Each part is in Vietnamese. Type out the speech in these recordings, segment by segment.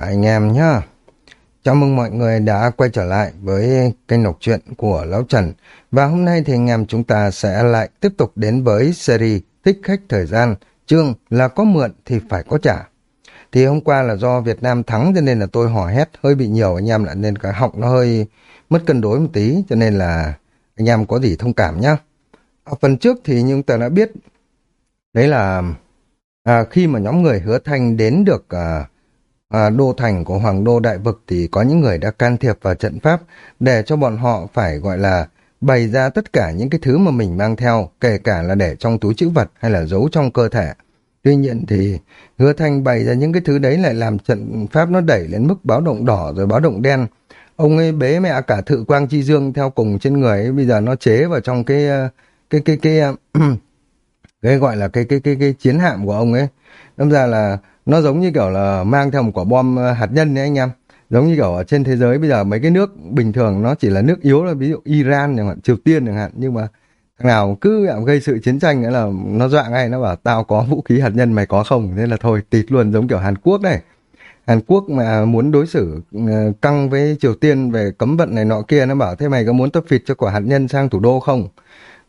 anh em nhá. Chào mừng mọi người đã quay trở lại với kênh đọc truyện của Lão Trần. Và hôm nay thì anh em chúng ta sẽ lại tiếp tục đến với series Thích Khách Thời Gian. Chương là có mượn thì phải có trả. Thì hôm qua là do Việt Nam thắng cho nên là tôi hò hét hơi bị nhiều anh em lại nên cái họng nó hơi mất cân đối một tí cho nên là anh em có gì thông cảm nhá. Ở phần trước thì chúng ta đã biết đấy là à, khi mà nhóm người hứa thanh đến được à, à, đô thành của Hoàng đô Đại Vực thì có những người đã can thiệp vào trận pháp để cho bọn họ phải gọi là bày ra tất cả những cái thứ mà mình mang theo, kể cả là để trong túi chữ vật hay là giấu trong cơ thể. Tuy nhiên thì hứa thanh bày ra những cái thứ đấy lại làm trận pháp nó đẩy lên mức báo động đỏ rồi báo động đen. Ông ấy bế mẹ cả thự quang chi dương theo cùng trên người ấy, bây giờ nó chế vào trong cái ờ, cái cái cái ờ, cái, cái gọi là cái cái cái cái chiến hạm của ông ấy. Đâm ra là nó giống như kiểu là mang theo một quả bom ờ, hạt nhân đấy anh em. Giống như kiểu ở trên thế giới bây giờ mấy cái nước bình thường nó chỉ là nước yếu là ví dụ Iran chẳng hạn, Triều Tiên chẳng hạn. Nhưng mà thằng nào cứ ờ, gây sự chiến tranh nữa là nó dọa ngay, nó bảo tao có vũ khí hạt nhân mày có không? Nên là thôi, tịt luôn, giống kiểu Hàn Quốc này. Hàn Quốc mà muốn đối xử ờ, căng với Triều Tiên về cấm vận này nọ kia, nó bảo thế mày có muốn tập phịt cho quả hạt nhân sang thủ đô không?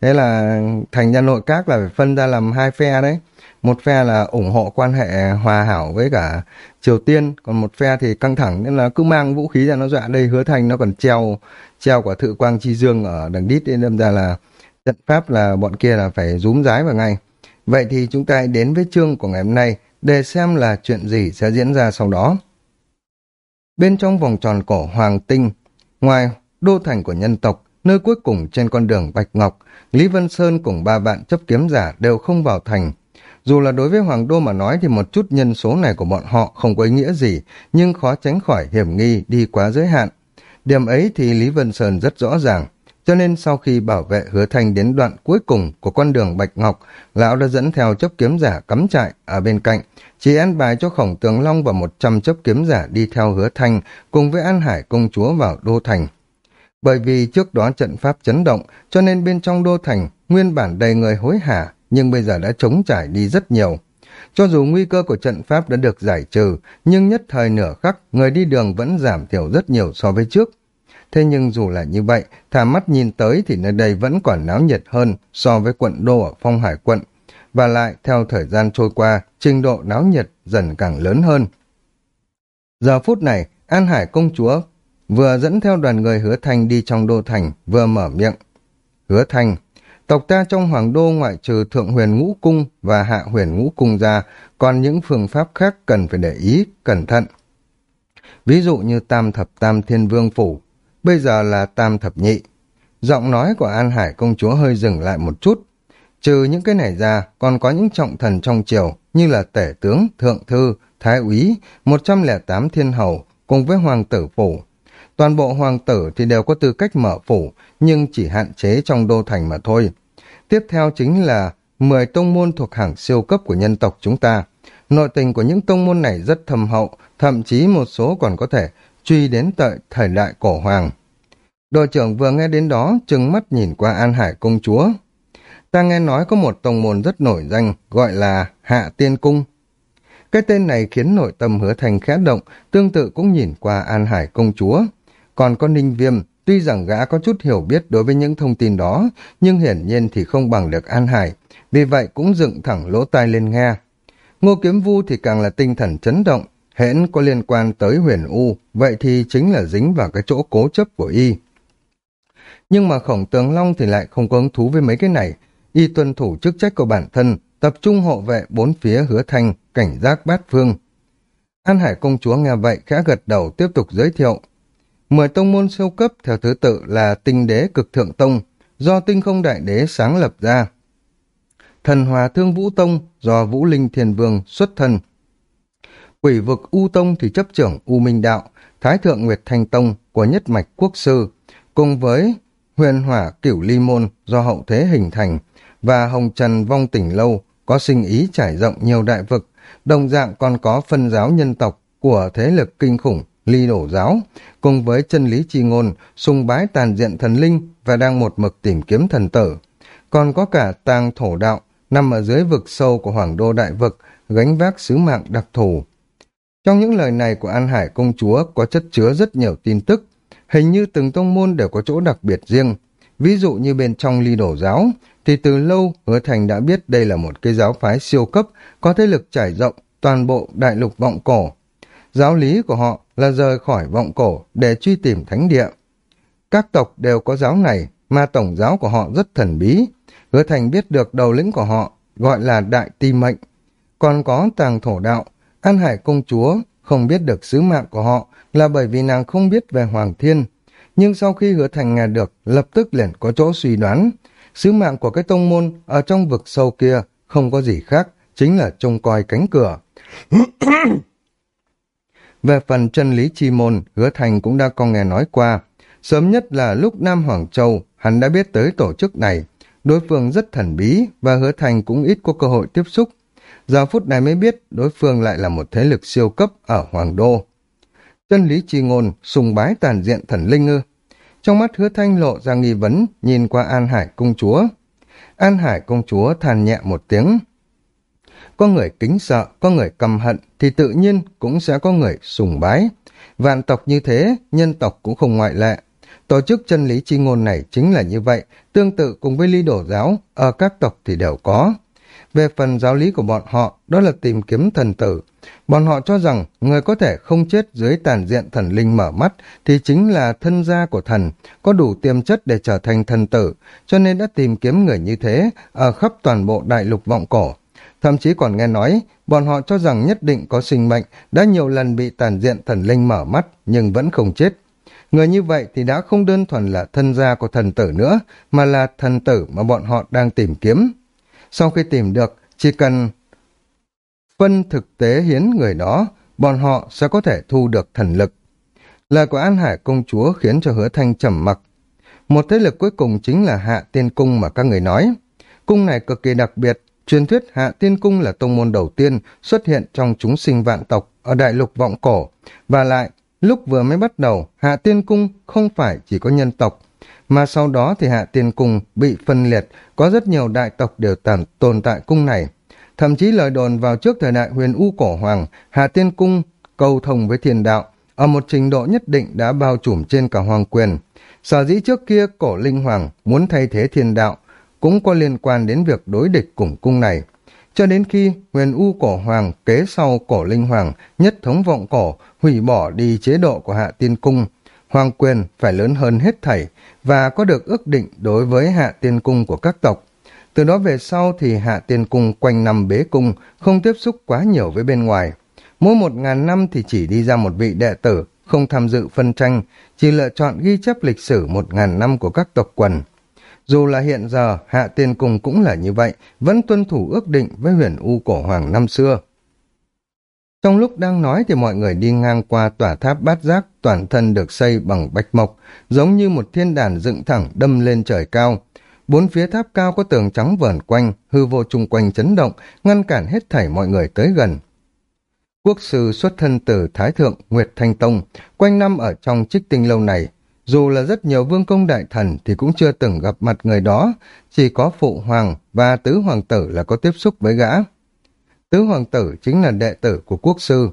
Thế là thành ra nội các là phải phân ra làm hai phe đấy một phe là ủng hộ quan hệ hòa hảo với cả Triều Tiên, còn một phe thì căng thẳng nên là cứ mang vũ khí ra nó dọa đây hứa thành nó còn treo treo quả thự quang chi dương ở đằng đít nên đâm ra là trận pháp là bọn kia là phải rúm rái vào ngay. Vậy thì chúng ta đến với chương của ngày hôm nay để xem là chuyện gì sẽ diễn ra sau đó. Bên trong vòng tròn cổ Hoàng Tinh, ngoài đô thành của nhân tộc, nơi cuối cùng trên con đường Bạch Ngọc, Lý Vân Sơn cùng ba bạn chấp kiếm giả đều không vào thành, dù là đối với Hoàng Đô mà nói thì một chút nhân số này của bọn họ không có ý nghĩa gì, nhưng khó tránh khỏi hiểm nghi đi quá giới hạn. Điểm ấy thì Lý Vân Sơn rất rõ ràng. Cho nên sau khi bảo vệ hứa thanh đến đoạn cuối cùng của con đường Bạch Ngọc, lão đã dẫn theo chấp kiếm giả cắm trại ở bên cạnh, chỉ an bài cho khổng tường long và một trăm chấp kiếm giả đi theo hứa thanh cùng với An Hải công chúa vào đô thành. Bởi vì trước đó trận pháp chấn động, cho nên bên trong đô thành nguyên bản đầy người hối hả, nhưng bây giờ đã chống trải đi rất nhiều. Cho dù nguy cơ của trận pháp đã được giải trừ, nhưng nhất thời nửa khắc, người đi đường vẫn giảm thiểu rất nhiều so với trước. Thế nhưng dù là như vậy, thả mắt nhìn tới thì nơi đây vẫn còn náo nhiệt hơn so với quận đô ở Phong Hải quận. Và lại, theo thời gian trôi qua, trình độ náo nhiệt dần càng lớn hơn. Giờ phút này, An Hải công chúa vừa dẫn theo đoàn người hứa thanh đi trong đô thành, vừa mở miệng. Hứa thanh, Tộc ta trong hoàng đô ngoại trừ thượng huyền ngũ cung và hạ huyền ngũ cung ra, còn những phương pháp khác cần phải để ý, cẩn thận. Ví dụ như tam thập tam thiên vương phủ, bây giờ là tam thập nhị. Giọng nói của An Hải công chúa hơi dừng lại một chút. Trừ những cái này ra, còn có những trọng thần trong triều như là tể tướng, thượng thư, thái úy, 108 thiên hầu cùng với hoàng tử phủ. Toàn bộ hoàng tử thì đều có tư cách mở phủ, nhưng chỉ hạn chế trong đô thành mà thôi. Tiếp theo chính là 10 tông môn thuộc hàng siêu cấp của nhân tộc chúng ta. Nội tình của những tông môn này rất thâm hậu, thậm chí một số còn có thể truy đến tận thời đại cổ hoàng. Đội trưởng vừa nghe đến đó, trừng mắt nhìn qua An Hải công chúa. Ta nghe nói có một tông môn rất nổi danh, gọi là Hạ Tiên Cung. Cái tên này khiến nội tâm hứa thành khẽ động, tương tự cũng nhìn qua An Hải công chúa. Còn có Ninh Viêm, Tuy rằng gã có chút hiểu biết đối với những thông tin đó, nhưng hiển nhiên thì không bằng được An Hải, vì vậy cũng dựng thẳng lỗ tai lên nghe. Ngô Kiếm Vu thì càng là tinh thần chấn động, hễn có liên quan tới huyền U, vậy thì chính là dính vào cái chỗ cố chấp của y. Nhưng mà khổng tường long thì lại không có hứng thú với mấy cái này, y tuân thủ chức trách của bản thân, tập trung hộ vệ bốn phía hứa thanh, cảnh giác bát phương. An Hải công chúa nghe vậy khẽ gật đầu tiếp tục giới thiệu. Mười tông môn siêu cấp theo thứ tự là tinh đế cực thượng tông, do tinh không đại đế sáng lập ra. Thần hòa thương vũ tông, do vũ linh thiền vương xuất thân. Quỷ vực U tông thì chấp trưởng U Minh Đạo, Thái thượng Nguyệt Thanh tông của nhất mạch quốc sư, cùng với huyền hỏa cửu ly môn do hậu thế hình thành, và hồng trần vong tỉnh lâu có sinh ý trải rộng nhiều đại vực, đồng dạng còn có phân giáo nhân tộc của thế lực kinh khủng ly đổ giáo, cùng với chân lý chi ngôn, sùng bái tàn diện thần linh và đang một mực tìm kiếm thần tử. Còn có cả tàng thổ đạo, nằm ở dưới vực sâu của hoàng đô đại vực, gánh vác sứ mạng đặc thù. Trong những lời này của An Hải công chúa có chất chứa rất nhiều tin tức, hình như từng tông môn đều có chỗ đặc biệt riêng. Ví dụ như bên trong ly đổ giáo, thì từ lâu Hứa Thành đã biết đây là một cái giáo phái siêu cấp, có thế lực trải rộng toàn bộ đại lục vọng cổ. Giáo lý của họ là rời khỏi vọng cổ để truy tìm thánh địa. Các tộc đều có giáo này, mà tổng giáo của họ rất thần bí. Hứa Thành biết được đầu lĩnh của họ gọi là Đại Ti Mệnh. Còn có tàng thổ đạo, An Hải công chúa không biết được sứ mạng của họ là bởi vì nàng không biết về Hoàng Thiên. Nhưng sau khi hứa thành nghe được, lập tức liền có chỗ suy đoán. Sứ mạng của cái tông môn ở trong vực sâu kia không có gì khác, chính là trông coi cánh cửa. về phần chân lý chi môn, hứa thành cũng đã có nghe nói qua. Sớm nhất là lúc Nam Hoàng Châu, hắn đã biết tới tổ chức này. Đối phương rất thần bí và hứa thành cũng ít có cơ hội tiếp xúc. Giờ phút này mới biết đối phương lại là một thế lực siêu cấp ở Hoàng Đô. Chân lý chi ngôn, sùng bái tàn diện thần linh ư. Trong mắt hứa thanh lộ ra nghi vấn, nhìn qua An Hải công chúa. An Hải công chúa than nhẹ một tiếng. Có người kính sợ, có người căm hận, thì tự nhiên cũng sẽ có người sùng bái. Vạn tộc như thế, nhân tộc cũng không ngoại lệ. Tổ chức chân lý chi ngôn này chính là như vậy, tương tự cùng với ly đổ giáo, ở các tộc thì đều có. Về phần giáo lý của bọn họ, đó là tìm kiếm thần tử. Bọn họ cho rằng người có thể không chết dưới tàn diện thần linh mở mắt thì chính là thân gia của thần, có đủ tiềm chất để trở thành thần tử, cho nên đã tìm kiếm người như thế ở khắp toàn bộ đại lục vọng cổ. Thậm chí còn nghe nói, bọn họ cho rằng nhất định có sinh mệnh, đã nhiều lần bị tàn diện thần linh mở mắt nhưng vẫn không chết. Người như vậy thì đã không đơn thuần là thân gia của thần tử nữa, mà là thần tử mà bọn họ đang tìm kiếm. Sau khi tìm được, chỉ cần phân thực tế hiến người đó, bọn họ sẽ có thể thu được thần lực. Lời của An Hải công chúa khiến cho hứa thanh trầm mặc. Một thế lực cuối cùng chính là Hạ Tiên Cung mà các người nói. Cung này cực kỳ đặc biệt, truyền thuyết Hạ Tiên Cung là tông môn đầu tiên xuất hiện trong chúng sinh vạn tộc ở đại lục vọng cổ. Và lại, lúc vừa mới bắt đầu, Hạ Tiên Cung không phải chỉ có nhân tộc, mà sau đó thì Hạ Tiên Cung bị phân liệt, có rất nhiều đại tộc đều tàn, tồn tại cung này. Thậm chí lời đồn vào trước thời đại huyền U Cổ Hoàng, Hạ Tiên Cung cầu thông với thiên đạo, ở một trình độ nhất định đã bao trùm trên cả hoàng quyền. Sở dĩ trước kia cổ linh hoàng muốn thay thế thiên đạo, cũng có liên quan đến việc đối địch cùng cung này. Cho đến khi huyền U cổ hoàng kế sau cổ linh hoàng nhất thống vọng cổ hủy bỏ đi chế độ của hạ tiên cung, hoàng quyền phải lớn hơn hết thảy và có được ước định đối với hạ tiên cung của các tộc. Từ đó về sau thì hạ tiên cung quanh năm bế cung, không tiếp xúc quá nhiều với bên ngoài. Mỗi một ngàn năm thì chỉ đi ra một vị đệ tử, không tham dự phân tranh, chỉ lựa chọn ghi chép lịch sử một ngàn năm của các tộc quần. Dù là hiện giờ, hạ tiên cung cũng là như vậy, vẫn tuân thủ ước định với huyền U cổ hoàng năm xưa. Trong lúc đang nói thì mọi người đi ngang qua tòa tháp bát giác toàn thân được xây bằng bạch mộc, giống như một thiên đàn dựng thẳng đâm lên trời cao. Bốn phía tháp cao có tường trắng vờn quanh, hư vô chung quanh chấn động, ngăn cản hết thảy mọi người tới gần. Quốc sư xuất thân từ Thái Thượng Nguyệt Thanh Tông, quanh năm ở trong trích tinh lâu này, dù là rất nhiều vương công đại thần thì cũng chưa từng gặp mặt người đó, chỉ có phụ hoàng và tứ hoàng tử là có tiếp xúc với gã. Tứ hoàng tử chính là đệ tử của quốc sư.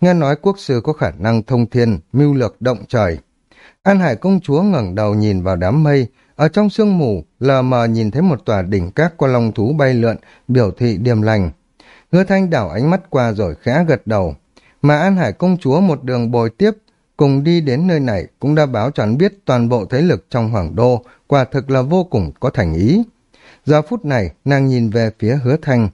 Nghe nói quốc sư có khả năng thông thiên, mưu lược động trời. An Hải công chúa ngẩng đầu nhìn vào đám mây, ở trong sương mù, lờ mờ nhìn thấy một tòa đỉnh các qua long thú bay lượn, biểu thị điềm lành. Hứa thanh đảo ánh mắt qua rồi khẽ gật đầu. Mà An Hải công chúa một đường bồi tiếp, cùng đi đến nơi này cũng đã báo cho hắn biết toàn bộ thế lực trong hoàng đô, quả thực là vô cùng có thành ý. Giờ phút này, nàng nhìn về phía hứa thanh.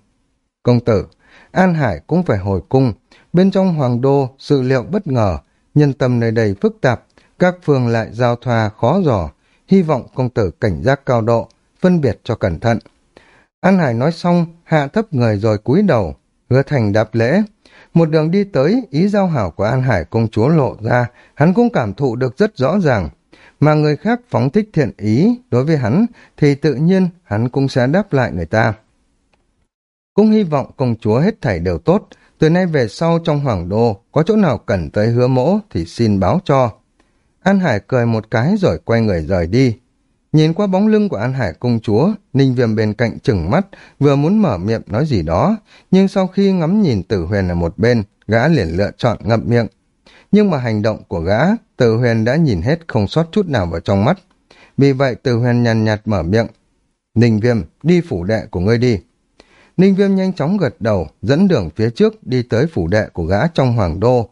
Công tử, An Hải cũng phải hồi cung. Bên trong hoàng đô, sự liệu bất ngờ, nhân tâm nơi đây phức tạp, các phương lại giao thoa khó dò. Hy vọng công tử cảnh giác cao độ, phân biệt cho cẩn thận. An Hải nói xong, hạ thấp người rồi cúi đầu, hứa thành đáp lễ. Một đường đi tới, ý giao hảo của An Hải công chúa lộ ra, hắn cũng cảm thụ được rất rõ ràng. Mà người khác phóng thích thiện ý đối với hắn, thì tự nhiên hắn cũng sẽ đáp lại người ta. Cũng hy vọng công chúa hết thảy đều tốt, từ nay về sau trong hoàng đô, có chỗ nào cần tới hứa mỗ thì xin báo cho. An Hải cười một cái rồi quay người rời đi. Nhìn qua bóng lưng của An Hải công chúa, Ninh Viêm bên cạnh chừng mắt, vừa muốn mở miệng nói gì đó, nhưng sau khi ngắm nhìn tử huyền ở một bên, gã liền lựa chọn ngậm miệng. Nhưng mà hành động của gã, Từ Huyền đã nhìn hết không sót chút nào vào trong mắt. Vì vậy Từ Huyền nhàn nhạt mở miệng. Ninh Viêm, đi phủ đệ của ngươi đi. Ninh Viêm nhanh chóng gật đầu, dẫn đường phía trước đi tới phủ đệ của gã trong hoàng đô.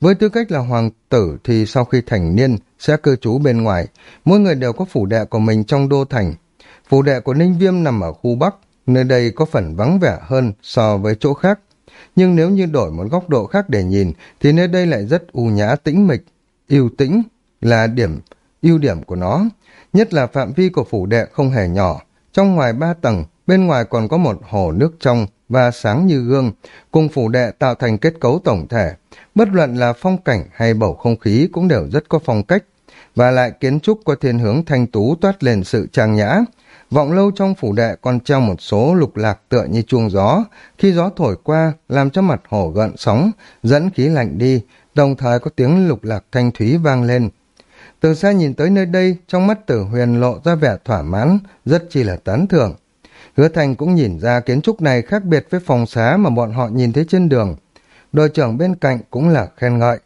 Với tư cách là hoàng tử thì sau khi thành niên sẽ cư trú bên ngoài, mỗi người đều có phủ đệ của mình trong đô thành. Phủ đệ của Ninh Viêm nằm ở khu Bắc, nơi đây có phần vắng vẻ hơn so với chỗ khác. Nhưng nếu như đổi một góc độ khác để nhìn, thì nơi đây lại rất u nhã tĩnh mịch, yêu tĩnh là điểm ưu điểm của nó. Nhất là phạm vi của phủ đệ không hề nhỏ, trong ngoài ba tầng, bên ngoài còn có một hồ nước trong và sáng như gương, cùng phủ đệ tạo thành kết cấu tổng thể. Bất luận là phong cảnh hay bầu không khí cũng đều rất có phong cách, và lại kiến trúc có thiên hướng thanh tú toát lên sự trang nhã. Vọng lâu trong phủ đệ còn treo một số lục lạc tựa như chuông gió, khi gió thổi qua làm cho mặt hồ gợn sóng, dẫn khí lạnh đi, đồng thời có tiếng lục lạc thanh thúy vang lên. Từ xa nhìn tới nơi đây, trong mắt tử huyền lộ ra vẻ thỏa mãn, rất chi là tán thưởng. Hứa Thành cũng nhìn ra kiến trúc này khác biệt với phòng xá mà bọn họ nhìn thấy trên đường. Đội trưởng bên cạnh cũng là khen ngợi.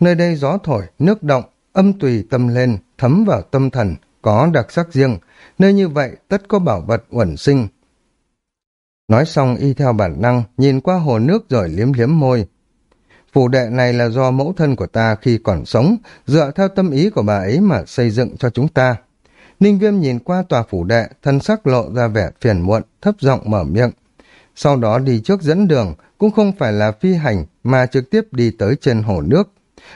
Nơi đây gió thổi, nước động, âm tùy tâm lên, thấm vào tâm thần, có đặc sắc riêng. Nơi như vậy tất có bảo vật uẩn sinh. Nói xong y theo bản năng, nhìn qua hồ nước rồi liếm liếm môi. Phủ đệ này là do mẫu thân của ta khi còn sống, dựa theo tâm ý của bà ấy mà xây dựng cho chúng ta. Ninh Viêm nhìn qua tòa phủ đệ, thân sắc lộ ra vẻ phiền muộn, thấp giọng mở miệng. Sau đó đi trước dẫn đường, cũng không phải là phi hành, mà trực tiếp đi tới trên hồ nước.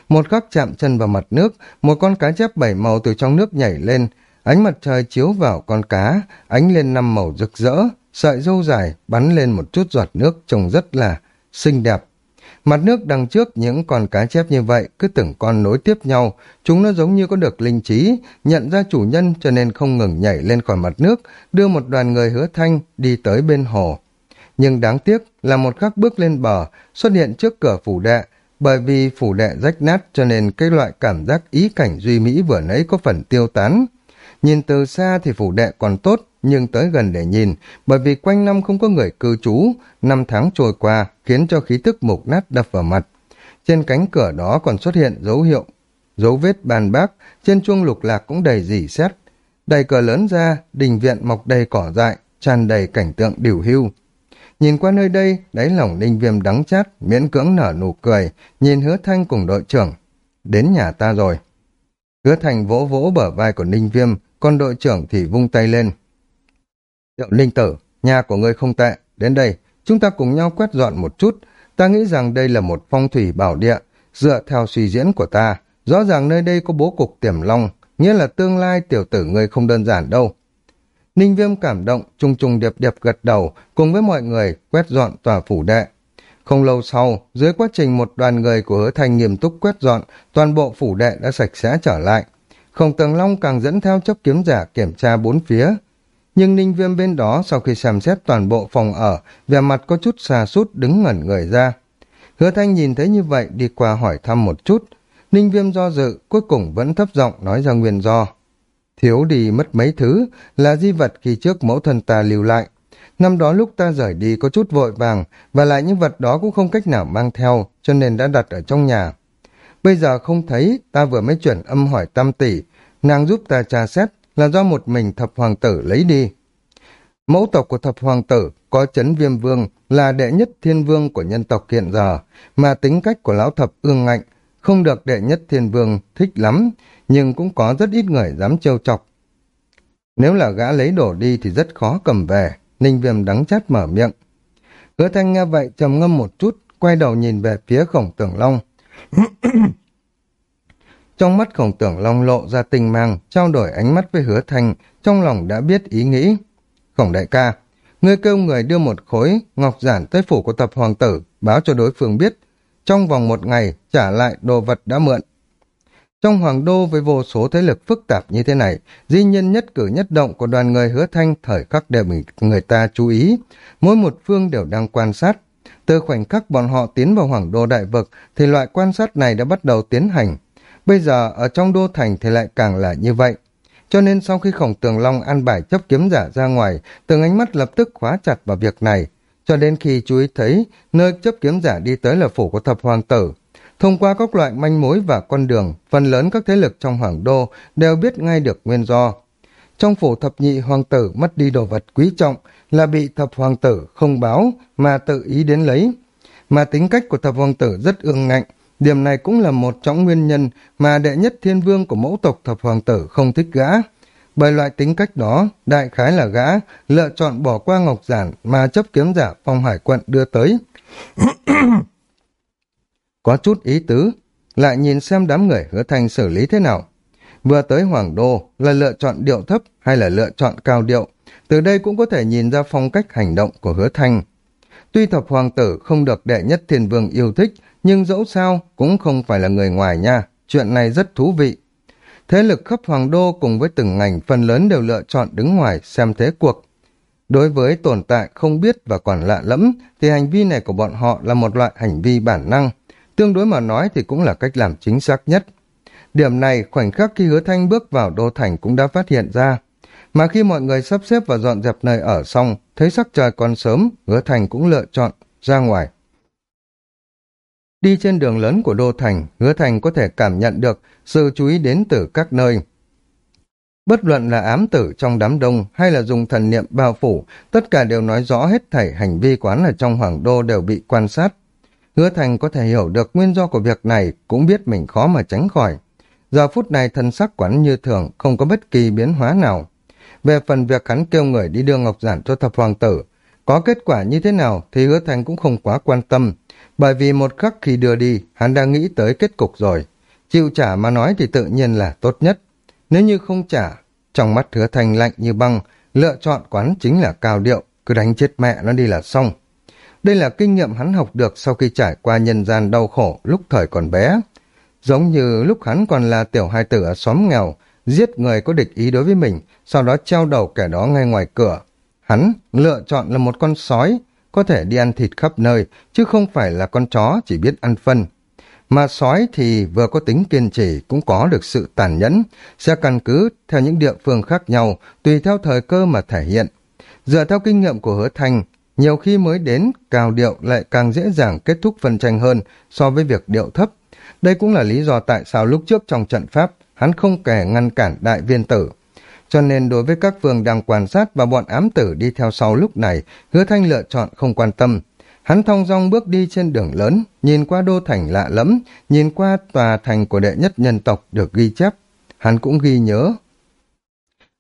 Một khắc chạm chân vào mặt nước, một con cá chép bảy màu từ trong nước nhảy lên, ánh mặt trời chiếu vào con cá, ánh lên năm màu rực rỡ, sợi dâu dài bắn lên một chút giọt nước trông rất là xinh đẹp. Mặt nước đằng trước những con cá chép như vậy cứ từng con nối tiếp nhau, chúng nó giống như có được linh trí, nhận ra chủ nhân cho nên không ngừng nhảy lên khỏi mặt nước, đưa một đoàn người hứa thanh đi tới bên hồ. Nhưng đáng tiếc là một khắc bước lên bờ, xuất hiện trước cửa phủ đệ, bởi vì phủ đệ rách nát cho nên cái loại cảm giác ý cảnh duy mỹ vừa nãy có phần tiêu tán. Nhìn từ xa thì phủ đệ còn tốt, nhưng tới gần để nhìn, bởi vì quanh năm không có người cư trú, năm tháng trôi qua khiến cho khí tức mục nát đập vào mặt. Trên cánh cửa đó còn xuất hiện dấu hiệu, dấu vết bàn bác, trên chuông lục lạc cũng đầy dỉ xét. Đầy cửa lớn ra, đình viện mọc đầy cỏ dại, tràn đầy cảnh tượng điều hưu. Nhìn qua nơi đây, đáy lòng ninh viêm đắng chát, miễn cưỡng nở nụ cười, nhìn hứa thanh cùng đội trưởng. Đến nhà ta rồi. Hứa thành vỗ vỗ bờ vai của ninh viêm, còn đội trưởng thì vung tay lên. Triệu Linh Tử, nhà của ngươi không tệ, đến đây, chúng ta cùng nhau quét dọn một chút. Ta nghĩ rằng đây là một phong thủy bảo địa, dựa theo suy diễn của ta. Rõ ràng nơi đây có bố cục tiềm long, nghĩa là tương lai tiểu tử ngươi không đơn giản đâu. Ninh Viêm cảm động, trùng trùng điệp điệp gật đầu, cùng với mọi người quét dọn tòa phủ đệ. Không lâu sau, dưới quá trình một đoàn người của hứa thành nghiêm túc quét dọn, toàn bộ phủ đệ đã sạch sẽ trở lại. Khổng Tường Long càng dẫn theo chấp kiếm giả kiểm tra bốn phía, nhưng ninh viêm bên đó sau khi xem xét toàn bộ phòng ở, vẻ mặt có chút xa sút đứng ngẩn người ra. Hứa thanh nhìn thấy như vậy đi qua hỏi thăm một chút. Ninh viêm do dự, cuối cùng vẫn thấp giọng nói ra nguyên do. Thiếu đi mất mấy thứ, là di vật khi trước mẫu thân ta lưu lại. Năm đó lúc ta rời đi có chút vội vàng, và lại những vật đó cũng không cách nào mang theo, cho nên đã đặt ở trong nhà. Bây giờ không thấy, ta vừa mới chuyển âm hỏi tam tỷ, nàng giúp ta tra xét, là do một mình thập hoàng tử lấy đi. Mẫu tộc của thập hoàng tử có chấn viêm vương là đệ nhất thiên vương của nhân tộc hiện giờ, mà tính cách của lão thập ương ngạnh không được đệ nhất thiên vương thích lắm, nhưng cũng có rất ít người dám trêu chọc. Nếu là gã lấy đổ đi thì rất khó cầm về, ninh viêm đắng chát mở miệng. Hứa thanh nghe vậy trầm ngâm một chút, quay đầu nhìn về phía khổng tưởng long. Trong mắt khổng tưởng long lộ ra tình mang, trao đổi ánh mắt với hứa thanh, trong lòng đã biết ý nghĩ. Khổng đại ca, ngươi kêu người đưa một khối ngọc giản tới phủ của tập hoàng tử, báo cho đối phương biết. Trong vòng một ngày, trả lại đồ vật đã mượn. Trong hoàng đô với vô số thế lực phức tạp như thế này, di nhân nhất cử nhất động của đoàn người hứa thanh thời khắc đều bị người ta chú ý. Mỗi một phương đều đang quan sát. Từ khoảnh khắc bọn họ tiến vào hoàng đô đại vực thì loại quan sát này đã bắt đầu tiến hành. Bây giờ ở trong đô thành thì lại càng là như vậy. Cho nên sau khi khổng tường long ăn bài chấp kiếm giả ra ngoài, từng ánh mắt lập tức khóa chặt vào việc này. cho đến khi chú ý thấy nơi chấp kiếm giả đi tới là phủ của thập hoàng tử. Thông qua các loại manh mối và con đường, phần lớn các thế lực trong hoàng đô đều biết ngay được nguyên do. Trong phủ thập nhị hoàng tử mất đi đồ vật quý trọng là bị thập hoàng tử không báo mà tự ý đến lấy. Mà tính cách của thập hoàng tử rất ương ngạnh, điểm này cũng là một trong nguyên nhân mà đệ nhất thiên vương của mẫu tộc thập hoàng tử không thích gã. Bởi loại tính cách đó, đại khái là gã lựa chọn bỏ qua ngọc giản mà chấp kiếm giả phong hải quận đưa tới. Có chút ý tứ, lại nhìn xem đám người hứa thành xử lý thế nào. Vừa tới Hoàng Đô là lựa chọn điệu thấp hay là lựa chọn cao điệu, từ đây cũng có thể nhìn ra phong cách hành động của hứa thanh. Tuy thập hoàng tử không được đệ nhất thiên vương yêu thích, nhưng dẫu sao cũng không phải là người ngoài nha, chuyện này rất thú vị. Thế lực khắp hoàng đô cùng với từng ngành phần lớn đều lựa chọn đứng ngoài xem thế cuộc. Đối với tồn tại không biết và còn lạ lẫm, thì hành vi này của bọn họ là một loại hành vi bản năng. Tương đối mà nói thì cũng là cách làm chính xác nhất. Điểm này khoảnh khắc khi hứa thanh bước vào đô thành cũng đã phát hiện ra. Mà khi mọi người sắp xếp và dọn dẹp nơi ở xong, thấy sắc trời còn sớm, hứa thành cũng lựa chọn ra ngoài. Đi trên đường lớn của Đô Thành, Hứa Thành có thể cảm nhận được sự chú ý đến từ các nơi. Bất luận là ám tử trong đám đông hay là dùng thần niệm bao phủ, tất cả đều nói rõ hết thảy hành vi quán ở trong hoàng đô đều bị quan sát. Hứa Thành có thể hiểu được nguyên do của việc này, cũng biết mình khó mà tránh khỏi. Giờ phút này thân sắc quán như thường, không có bất kỳ biến hóa nào. Về phần việc hắn kêu người đi đưa Ngọc Giản cho thập hoàng tử, có kết quả như thế nào thì hứa thành cũng không quá quan tâm, bởi vì một khắc khi đưa đi, hắn đã nghĩ tới kết cục rồi. Chịu trả mà nói thì tự nhiên là tốt nhất. Nếu như không trả, trong mắt hứa thành lạnh như băng, lựa chọn quán chính là cao điệu, cứ đánh chết mẹ nó đi là xong. Đây là kinh nghiệm hắn học được sau khi trải qua nhân gian đau khổ lúc thời còn bé. Giống như lúc hắn còn là tiểu hai tử ở xóm nghèo, giết người có địch ý đối với mình, sau đó treo đầu kẻ đó ngay ngoài cửa. Hắn lựa chọn là một con sói, có thể đi ăn thịt khắp nơi, chứ không phải là con chó chỉ biết ăn phân. Mà sói thì vừa có tính kiên trì cũng có được sự tàn nhẫn, sẽ căn cứ theo những địa phương khác nhau, tùy theo thời cơ mà thể hiện. Dựa theo kinh nghiệm của hứa Thành, nhiều khi mới đến, cao điệu lại càng dễ dàng kết thúc phân tranh hơn so với việc điệu thấp. Đây cũng là lý do tại sao lúc trước trong trận pháp, hắn không kể ngăn cản đại viên tử. Cho nên đối với các vương đang quan sát và bọn ám tử đi theo sau lúc này, hứa thanh lựa chọn không quan tâm. Hắn thong dong bước đi trên đường lớn, nhìn qua đô thành lạ lẫm, nhìn qua tòa thành của đệ nhất nhân tộc được ghi chép. Hắn cũng ghi nhớ.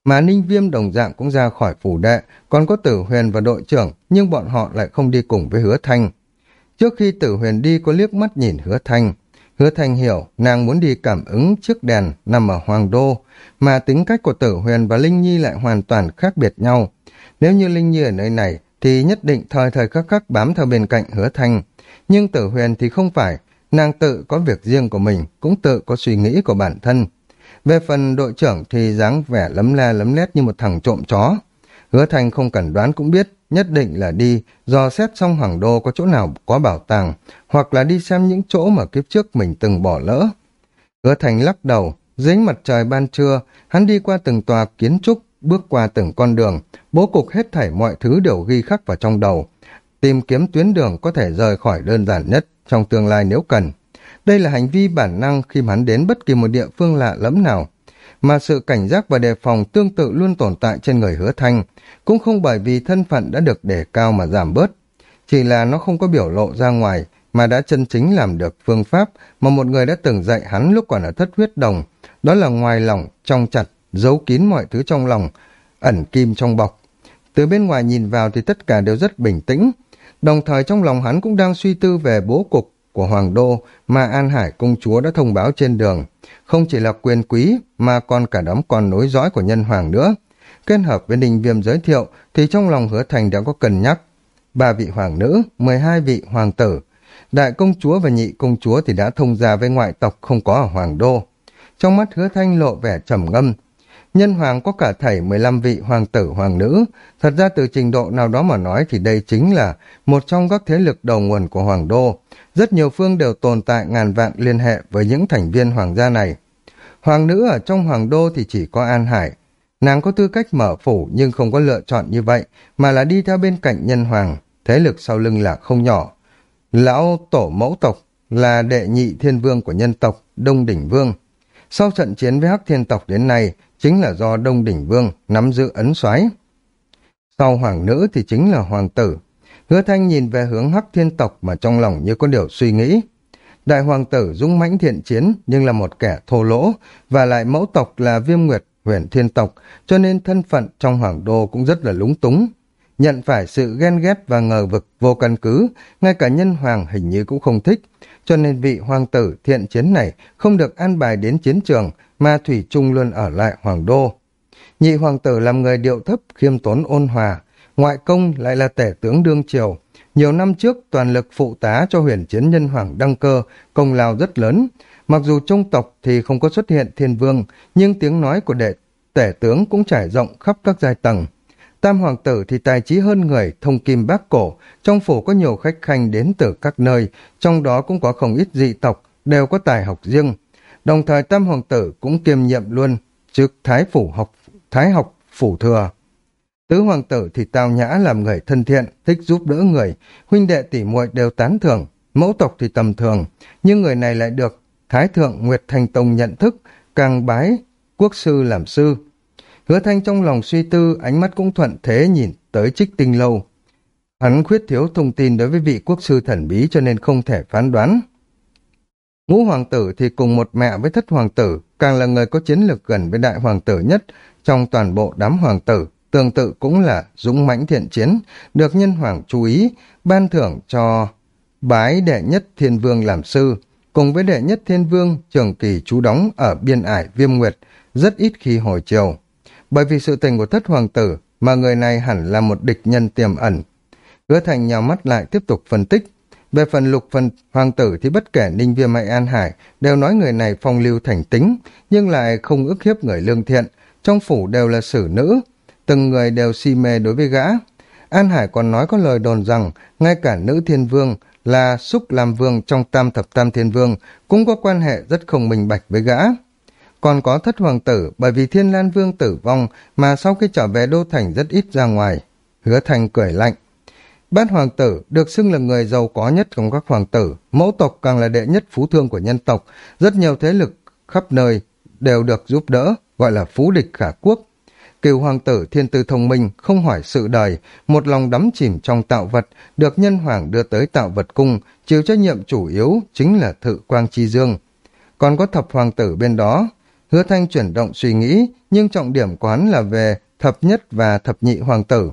Mà Ninh Viêm đồng dạng cũng ra khỏi phủ đệ, còn có tử huyền và đội trưởng, nhưng bọn họ lại không đi cùng với hứa thanh. Trước khi tử huyền đi có liếc mắt nhìn hứa thanh, Hứa Thanh hiểu nàng muốn đi cảm ứng chiếc đèn nằm ở Hoàng Đô, mà tính cách của Tử Huyền và Linh Nhi lại hoàn toàn khác biệt nhau. Nếu như Linh Nhi ở nơi này thì nhất định thời thời khắc khắc bám theo bên cạnh Hứa Thanh. Nhưng Tử Huyền thì không phải, nàng tự có việc riêng của mình, cũng tự có suy nghĩ của bản thân. Về phần đội trưởng thì dáng vẻ lấm la lấm lét như một thằng trộm chó. Hứa Thanh không cần đoán cũng biết, nhất định là đi dò xét xong hoàng đô có chỗ nào có bảo tàng, hoặc là đi xem những chỗ mà kiếp trước mình từng bỏ lỡ. Hứa Thành lắc đầu, dưới mặt trời ban trưa, hắn đi qua từng tòa kiến trúc, bước qua từng con đường, bố cục hết thảy mọi thứ đều ghi khắc vào trong đầu. Tìm kiếm tuyến đường có thể rời khỏi đơn giản nhất trong tương lai nếu cần. Đây là hành vi bản năng khi hắn đến bất kỳ một địa phương lạ lẫm nào mà sự cảnh giác và đề phòng tương tự luôn tồn tại trên người hứa thanh, cũng không bởi vì thân phận đã được đề cao mà giảm bớt. Chỉ là nó không có biểu lộ ra ngoài, mà đã chân chính làm được phương pháp mà một người đã từng dạy hắn lúc còn ở thất huyết đồng, đó là ngoài lòng, trong chặt, giấu kín mọi thứ trong lòng, ẩn kim trong bọc. Từ bên ngoài nhìn vào thì tất cả đều rất bình tĩnh, đồng thời trong lòng hắn cũng đang suy tư về bố cục của Hoàng Đô mà An Hải công chúa đã thông báo trên đường. Không chỉ là quyền quý mà còn cả đám con nối dõi của nhân hoàng nữa. Kết hợp với Ninh Viêm giới thiệu thì trong lòng hứa thành đã có cân nhắc. Ba vị hoàng nữ, 12 vị hoàng tử. Đại công chúa và nhị công chúa thì đã thông gia với ngoại tộc không có ở Hoàng Đô. Trong mắt hứa thanh lộ vẻ trầm ngâm, Nhân hoàng có cả thảy 15 vị hoàng tử hoàng nữ, thật ra từ trình độ nào đó mà nói thì đây chính là một trong các thế lực đầu nguồn của hoàng đô. Rất nhiều phương đều tồn tại ngàn vạn liên hệ với những thành viên hoàng gia này. Hoàng nữ ở trong hoàng đô thì chỉ có An Hải. Nàng có tư cách mở phủ nhưng không có lựa chọn như vậy, mà là đi theo bên cạnh nhân hoàng. thế lực sau lưng là không nhỏ. Lão tổ mẫu tộc là đệ nhị thiên vương của nhân tộc Đông Đỉnh Vương. Sau trận chiến với Hắc Thiên tộc đến nay, chính là do Đông Đỉnh Vương nắm giữ ấn soái. Sau hoàng nữ thì chính là hoàng tử. Hứa Thanh nhìn về hướng Hắc Thiên tộc mà trong lòng như có điều suy nghĩ. Đại hoàng tử dũng mãnh thiện chiến nhưng là một kẻ thô lỗ và lại mẫu tộc là Viêm Nguyệt, huyền thiên tộc cho nên thân phận trong hoàng đô cũng rất là lúng túng. Nhận phải sự ghen ghét và ngờ vực vô căn cứ, ngay cả nhân hoàng hình như cũng không thích, cho nên vị hoàng tử thiện chiến này không được an bài đến chiến trường mà Thủy Trung luôn ở lại hoàng đô. Nhị hoàng tử làm người điệu thấp, khiêm tốn ôn hòa, ngoại công lại là tể tướng đương triều. Nhiều năm trước toàn lực phụ tá cho huyền chiến nhân hoàng đăng cơ, công lao rất lớn. Mặc dù trong tộc thì không có xuất hiện thiên vương, nhưng tiếng nói của đệ tể tướng cũng trải rộng khắp các giai tầng. Tam hoàng tử thì tài trí hơn người, thông kim bác cổ, trong phủ có nhiều khách khanh đến từ các nơi, trong đó cũng có không ít dị tộc, đều có tài học riêng. Đồng thời tam hoàng tử cũng kiêm nhiệm luôn chức thái phủ học thái học phủ thừa. Tứ hoàng tử thì tào nhã làm người thân thiện, thích giúp đỡ người, huynh đệ tỷ muội đều tán thưởng, mẫu tộc thì tầm thường, nhưng người này lại được Thái thượng Nguyệt Thành Tông nhận thức, càng bái quốc sư làm sư. Hứa thanh trong lòng suy tư, ánh mắt cũng thuận thế nhìn tới trích tinh lâu. Hắn khuyết thiếu thông tin đối với vị quốc sư thần bí cho nên không thể phán đoán. Ngũ hoàng tử thì cùng một mẹ với thất hoàng tử, càng là người có chiến lược gần với đại hoàng tử nhất trong toàn bộ đám hoàng tử. Tương tự cũng là dũng mãnh thiện chiến, được nhân hoàng chú ý, ban thưởng cho bái đệ nhất thiên vương làm sư, cùng với đệ nhất thiên vương trường kỳ trú đóng ở biên ải viêm nguyệt, rất ít khi hồi chiều. Bởi vì sự tình của thất hoàng tử mà người này hẳn là một địch nhân tiềm ẩn. Hứa thành nhào mắt lại tiếp tục phân tích. Về phần lục phần hoàng tử thì bất kể Ninh Viêm hay An Hải đều nói người này phong lưu thành tính, nhưng lại không ức hiếp người lương thiện. Trong phủ đều là xử nữ, từng người đều si mê đối với gã. An Hải còn nói có lời đồn rằng ngay cả nữ thiên vương là Xúc làm Vương trong tam thập tam thiên vương cũng có quan hệ rất không minh bạch với gã. Còn có thất hoàng tử bởi vì thiên lan vương tử vong mà sau khi trở về đô thành rất ít ra ngoài. Hứa thành cười lạnh. Bát hoàng tử được xưng là người giàu có nhất trong các hoàng tử, mẫu tộc càng là đệ nhất phú thương của nhân tộc, rất nhiều thế lực khắp nơi đều được giúp đỡ, gọi là phú địch khả quốc. Cựu hoàng tử thiên tư thông minh, không hỏi sự đời, một lòng đắm chìm trong tạo vật, được nhân hoàng đưa tới tạo vật cung, chịu trách nhiệm chủ yếu chính là thự quang chi dương. Còn có thập hoàng tử bên đó, hứa thanh chuyển động suy nghĩ, nhưng trọng điểm quán là về thập nhất và thập nhị hoàng tử.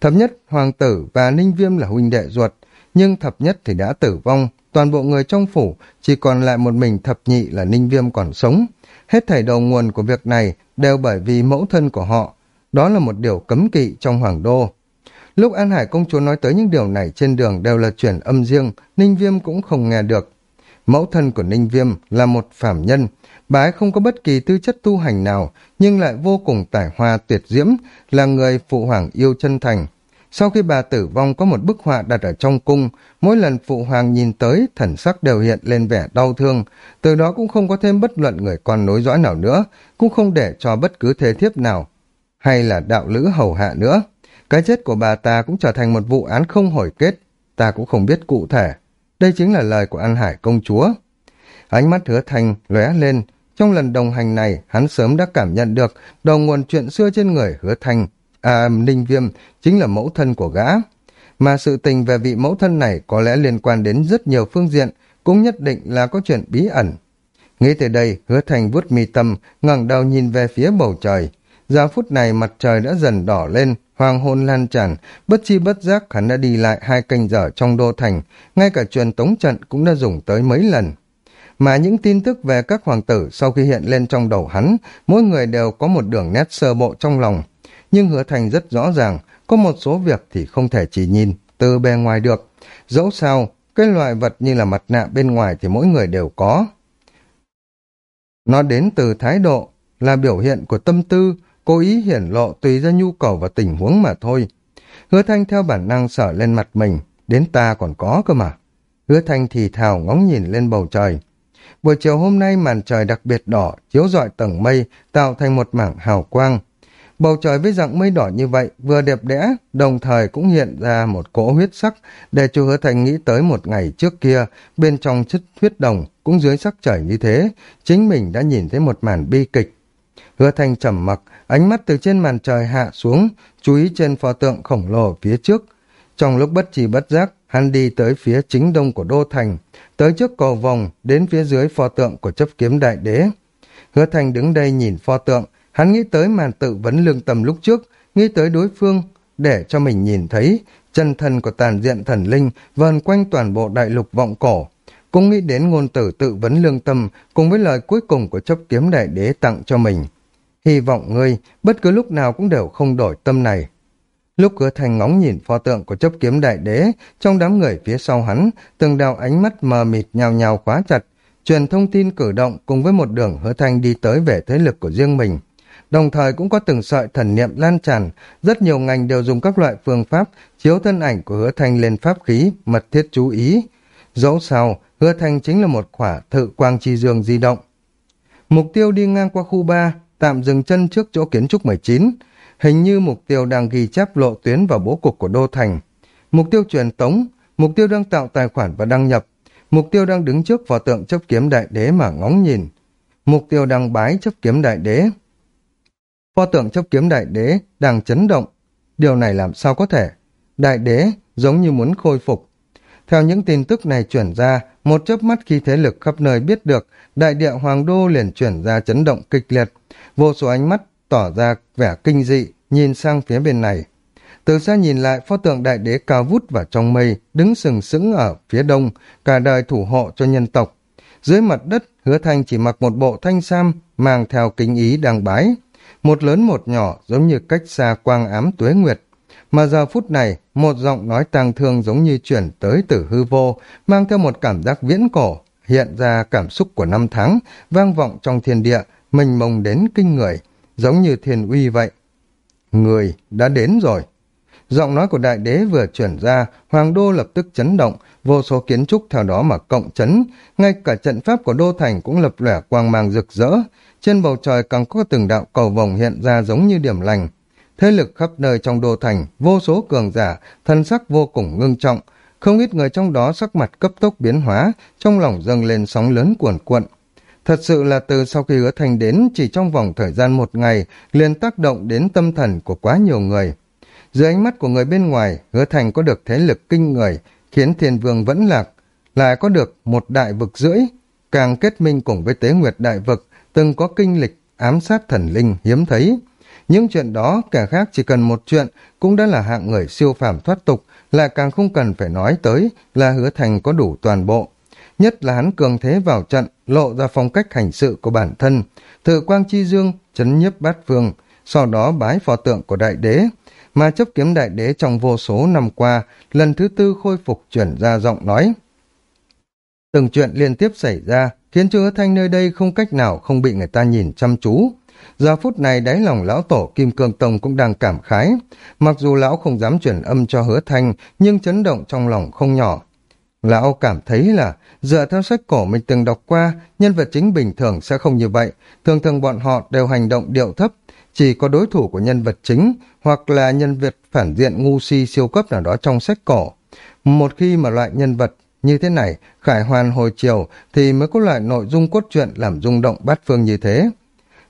Thập nhất hoàng tử và ninh viêm là huynh đệ ruột, nhưng thập nhất thì đã tử vong, toàn bộ người trong phủ chỉ còn lại một mình thập nhị là ninh viêm còn sống. Hết thảy đầu nguồn của việc này đều bởi vì mẫu thân của họ. Đó là một điều cấm kỵ trong hoàng đô. Lúc An Hải công chúa nói tới những điều này trên đường đều là chuyển âm riêng, Ninh Viêm cũng không nghe được. Mẫu thân của Ninh Viêm là một phạm nhân, bà ấy không có bất kỳ tư chất tu hành nào, nhưng lại vô cùng tài hoa tuyệt diễm, là người phụ hoàng yêu chân thành. Sau khi bà tử vong có một bức họa đặt ở trong cung, mỗi lần phụ hoàng nhìn tới, thần sắc đều hiện lên vẻ đau thương, từ đó cũng không có thêm bất luận người con nối dõi nào nữa, cũng không để cho bất cứ thế thiếp nào, hay là đạo lữ hầu hạ nữa. Cái chết của bà ta cũng trở thành một vụ án không hồi kết, ta cũng không biết cụ thể. Đây chính là lời của An Hải công chúa. Ánh mắt hứa thành lóe lên, trong lần đồng hành này, hắn sớm đã cảm nhận được đầu nguồn chuyện xưa trên người hứa thành à, Ninh Viêm chính là mẫu thân của gã. Mà sự tình về vị mẫu thân này có lẽ liên quan đến rất nhiều phương diện, cũng nhất định là có chuyện bí ẩn. Nghĩ tới đây, hứa thành vuốt mi tâm, ngẩng đầu nhìn về phía bầu trời. Giờ phút này mặt trời đã dần đỏ lên, hoàng hôn lan tràn, bất chi bất giác hắn đã đi lại hai canh giờ trong đô thành, ngay cả truyền tống trận cũng đã dùng tới mấy lần. Mà những tin tức về các hoàng tử sau khi hiện lên trong đầu hắn, mỗi người đều có một đường nét sơ bộ trong lòng, nhưng hứa thành rất rõ ràng, có một số việc thì không thể chỉ nhìn từ bề ngoài được. Dẫu sao, cái loại vật như là mặt nạ bên ngoài thì mỗi người đều có. Nó đến từ thái độ, là biểu hiện của tâm tư, cố ý hiển lộ tùy ra nhu cầu và tình huống mà thôi. Hứa thanh theo bản năng sở lên mặt mình, đến ta còn có cơ mà. Hứa thanh thì thào ngóng nhìn lên bầu trời. Buổi chiều hôm nay màn trời đặc biệt đỏ, chiếu rọi tầng mây, tạo thành một mảng hào quang. Bầu trời với dạng mây đỏ như vậy vừa đẹp đẽ, đồng thời cũng hiện ra một cỗ huyết sắc để chu hứa thành nghĩ tới một ngày trước kia, bên trong chất huyết đồng cũng dưới sắc trời như thế, chính mình đã nhìn thấy một màn bi kịch. Hứa thành trầm mặc, ánh mắt từ trên màn trời hạ xuống, chú ý trên pho tượng khổng lồ phía trước. Trong lúc bất trì bất giác, hắn đi tới phía chính đông của đô thành, tới trước cầu vòng, đến phía dưới pho tượng của chấp kiếm đại đế. Hứa thành đứng đây nhìn pho tượng, Hắn nghĩ tới màn tự vấn lương tâm lúc trước, nghĩ tới đối phương, để cho mình nhìn thấy chân thân của tàn diện thần linh vờn quanh toàn bộ đại lục vọng cổ. Cũng nghĩ đến ngôn tử tự vấn lương tâm cùng với lời cuối cùng của chấp kiếm đại đế tặng cho mình. Hy vọng ngươi bất cứ lúc nào cũng đều không đổi tâm này. Lúc cửa thành ngóng nhìn pho tượng của chấp kiếm đại đế, trong đám người phía sau hắn, từng đạo ánh mắt mờ mịt nhào nhào khóa chặt, truyền thông tin cử động cùng với một đường hứa thanh đi tới về thế lực của riêng mình đồng thời cũng có từng sợi thần niệm lan tràn, rất nhiều ngành đều dùng các loại phương pháp chiếu thân ảnh của hứa thanh lên pháp khí, mật thiết chú ý. Dẫu sao, hứa thanh chính là một khỏa thự quang chi dương di động. Mục tiêu đi ngang qua khu 3, tạm dừng chân trước chỗ kiến trúc 19. Hình như mục tiêu đang ghi chép lộ tuyến vào bố cục của Đô Thành. Mục tiêu truyền tống, mục tiêu đang tạo tài khoản và đăng nhập. Mục tiêu đang đứng trước vào tượng chấp kiếm đại đế mà ngóng nhìn. Mục tiêu đang bái chấp kiếm đại đế. Pho tượng chấp kiếm đại đế đang chấn động. Điều này làm sao có thể? Đại đế giống như muốn khôi phục. Theo những tin tức này chuyển ra, một chớp mắt khi thế lực khắp nơi biết được, đại địa hoàng đô liền chuyển ra chấn động kịch liệt. Vô số ánh mắt tỏ ra vẻ kinh dị, nhìn sang phía bên này. Từ xa nhìn lại, pho tượng đại đế cao vút vào trong mây, đứng sừng sững ở phía đông, cả đời thủ hộ cho nhân tộc. Dưới mặt đất, hứa thanh chỉ mặc một bộ thanh sam, mang theo kính ý đang bái một lớn một nhỏ giống như cách xa quang ám tuế nguyệt. Mà giờ phút này, một giọng nói tang thương giống như chuyển tới từ hư vô, mang theo một cảm giác viễn cổ, hiện ra cảm xúc của năm tháng, vang vọng trong thiên địa, mênh mông đến kinh người, giống như thiên uy vậy. Người đã đến rồi. Giọng nói của đại đế vừa chuyển ra, hoàng đô lập tức chấn động, vô số kiến trúc theo đó mà cộng chấn, ngay cả trận pháp của đô thành cũng lập lẻ quang mang rực rỡ, trên bầu trời càng có từng đạo cầu vồng hiện ra giống như điểm lành. Thế lực khắp nơi trong đô thành, vô số cường giả, thân sắc vô cùng ngưng trọng, không ít người trong đó sắc mặt cấp tốc biến hóa, trong lòng dâng lên sóng lớn cuồn cuộn. Thật sự là từ sau khi hứa thành đến chỉ trong vòng thời gian một ngày liền tác động đến tâm thần của quá nhiều người. Dưới ánh mắt của người bên ngoài, hứa thành có được thế lực kinh người, khiến thiên vương vẫn lạc, lại có được một đại vực rưỡi, càng kết minh cùng với tế nguyệt đại vực, từng có kinh lịch ám sát thần linh hiếm thấy. Những chuyện đó kẻ khác chỉ cần một chuyện cũng đã là hạng người siêu phàm thoát tục, lại càng không cần phải nói tới là hứa thành có đủ toàn bộ. Nhất là hắn cường thế vào trận, lộ ra phong cách hành sự của bản thân, thự quang chi dương, chấn nhiếp bát phương, sau đó bái phò tượng của đại đế, mà chấp kiếm đại đế trong vô số năm qua, lần thứ tư khôi phục chuyển ra giọng nói. Từng chuyện liên tiếp xảy ra, khiến cho hứa thanh nơi đây không cách nào không bị người ta nhìn chăm chú. Giờ phút này đáy lòng lão tổ Kim Cương Tông cũng đang cảm khái. Mặc dù lão không dám chuyển âm cho hứa thanh, nhưng chấn động trong lòng không nhỏ. Lão cảm thấy là, dựa theo sách cổ mình từng đọc qua, nhân vật chính bình thường sẽ không như vậy. Thường thường bọn họ đều hành động điệu thấp, chỉ có đối thủ của nhân vật chính, hoặc là nhân vật phản diện ngu si siêu cấp nào đó trong sách cổ. Một khi mà loại nhân vật như thế này, khải hoàn hồi chiều thì mới có loại nội dung cốt truyện làm rung động bát phương như thế.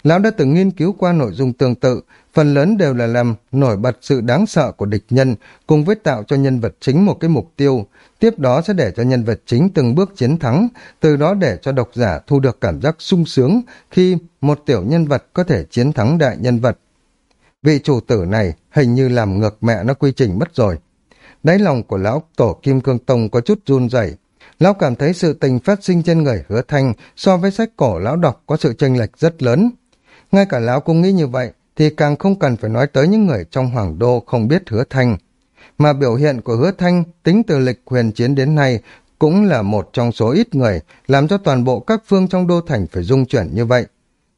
Lão đã từng nghiên cứu qua nội dung tương tự, phần lớn đều là làm nổi bật sự đáng sợ của địch nhân cùng với tạo cho nhân vật chính một cái mục tiêu, tiếp đó sẽ để cho nhân vật chính từng bước chiến thắng, từ đó để cho độc giả thu được cảm giác sung sướng khi một tiểu nhân vật có thể chiến thắng đại nhân vật. Vị chủ tử này hình như làm ngược mẹ nó quy trình mất rồi. Đáy lòng của lão tổ Kim Cương Tông có chút run rẩy. Lão cảm thấy sự tình phát sinh trên người hứa thanh so với sách cổ lão đọc có sự chênh lệch rất lớn. Ngay cả lão cũng nghĩ như vậy, thì càng không cần phải nói tới những người trong hoàng đô không biết hứa thanh. Mà biểu hiện của hứa thanh tính từ lịch huyền chiến đến nay cũng là một trong số ít người làm cho toàn bộ các phương trong đô thành phải dung chuyển như vậy.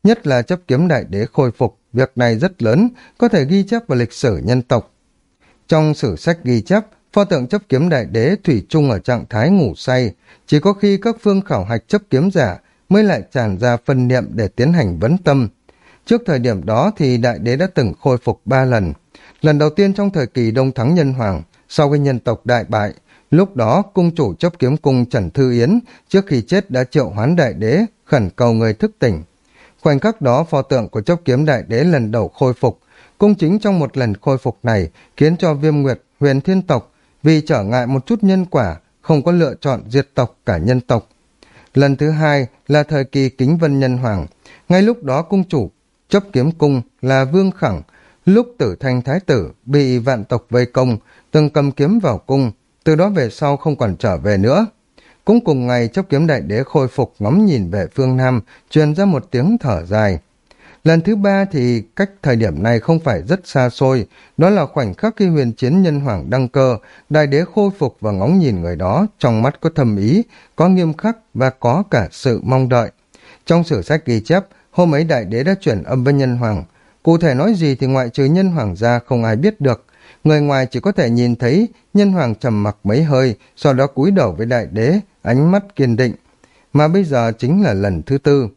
Nhất là chấp kiếm đại đế khôi phục, việc này rất lớn, có thể ghi chép vào lịch sử nhân tộc. Trong sử sách ghi chép, pho tượng chấp kiếm đại đế thủy chung ở trạng thái ngủ say, chỉ có khi các phương khảo hạch chấp kiếm giả mới lại tràn ra phân niệm để tiến hành vấn tâm. Trước thời điểm đó thì đại đế đã từng khôi phục ba lần. Lần đầu tiên trong thời kỳ đông thắng nhân hoàng, sau khi nhân tộc đại bại, lúc đó cung chủ chấp kiếm cung Trần Thư Yến trước khi chết đã triệu hoán đại đế, khẩn cầu người thức tỉnh. Khoảnh khắc đó pho tượng của chấp kiếm đại đế lần đầu khôi phục, cung chính trong một lần khôi phục này khiến cho viêm nguyệt huyền thiên tộc vì trở ngại một chút nhân quả không có lựa chọn diệt tộc cả nhân tộc. Lần thứ hai là thời kỳ kính vân nhân hoàng, ngay lúc đó cung chủ chấp kiếm cung là vương khẳng, lúc tử thanh thái tử bị vạn tộc vây công, từng cầm kiếm vào cung, từ đó về sau không còn trở về nữa. Cũng cùng ngày chấp kiếm đại đế khôi phục ngắm nhìn về phương Nam, truyền ra một tiếng thở dài. Lần thứ ba thì cách thời điểm này không phải rất xa xôi, đó là khoảnh khắc khi huyền chiến nhân hoàng đăng cơ, đại đế khôi phục và ngóng nhìn người đó, trong mắt có thầm ý, có nghiêm khắc và có cả sự mong đợi. Trong sử sách ghi chép, hôm ấy đại đế đã chuyển âm với nhân hoàng. Cụ thể nói gì thì ngoại trừ nhân hoàng ra không ai biết được. Người ngoài chỉ có thể nhìn thấy nhân hoàng trầm mặc mấy hơi, sau đó cúi đầu với đại đế, ánh mắt kiên định. Mà bây giờ chính là lần thứ tư.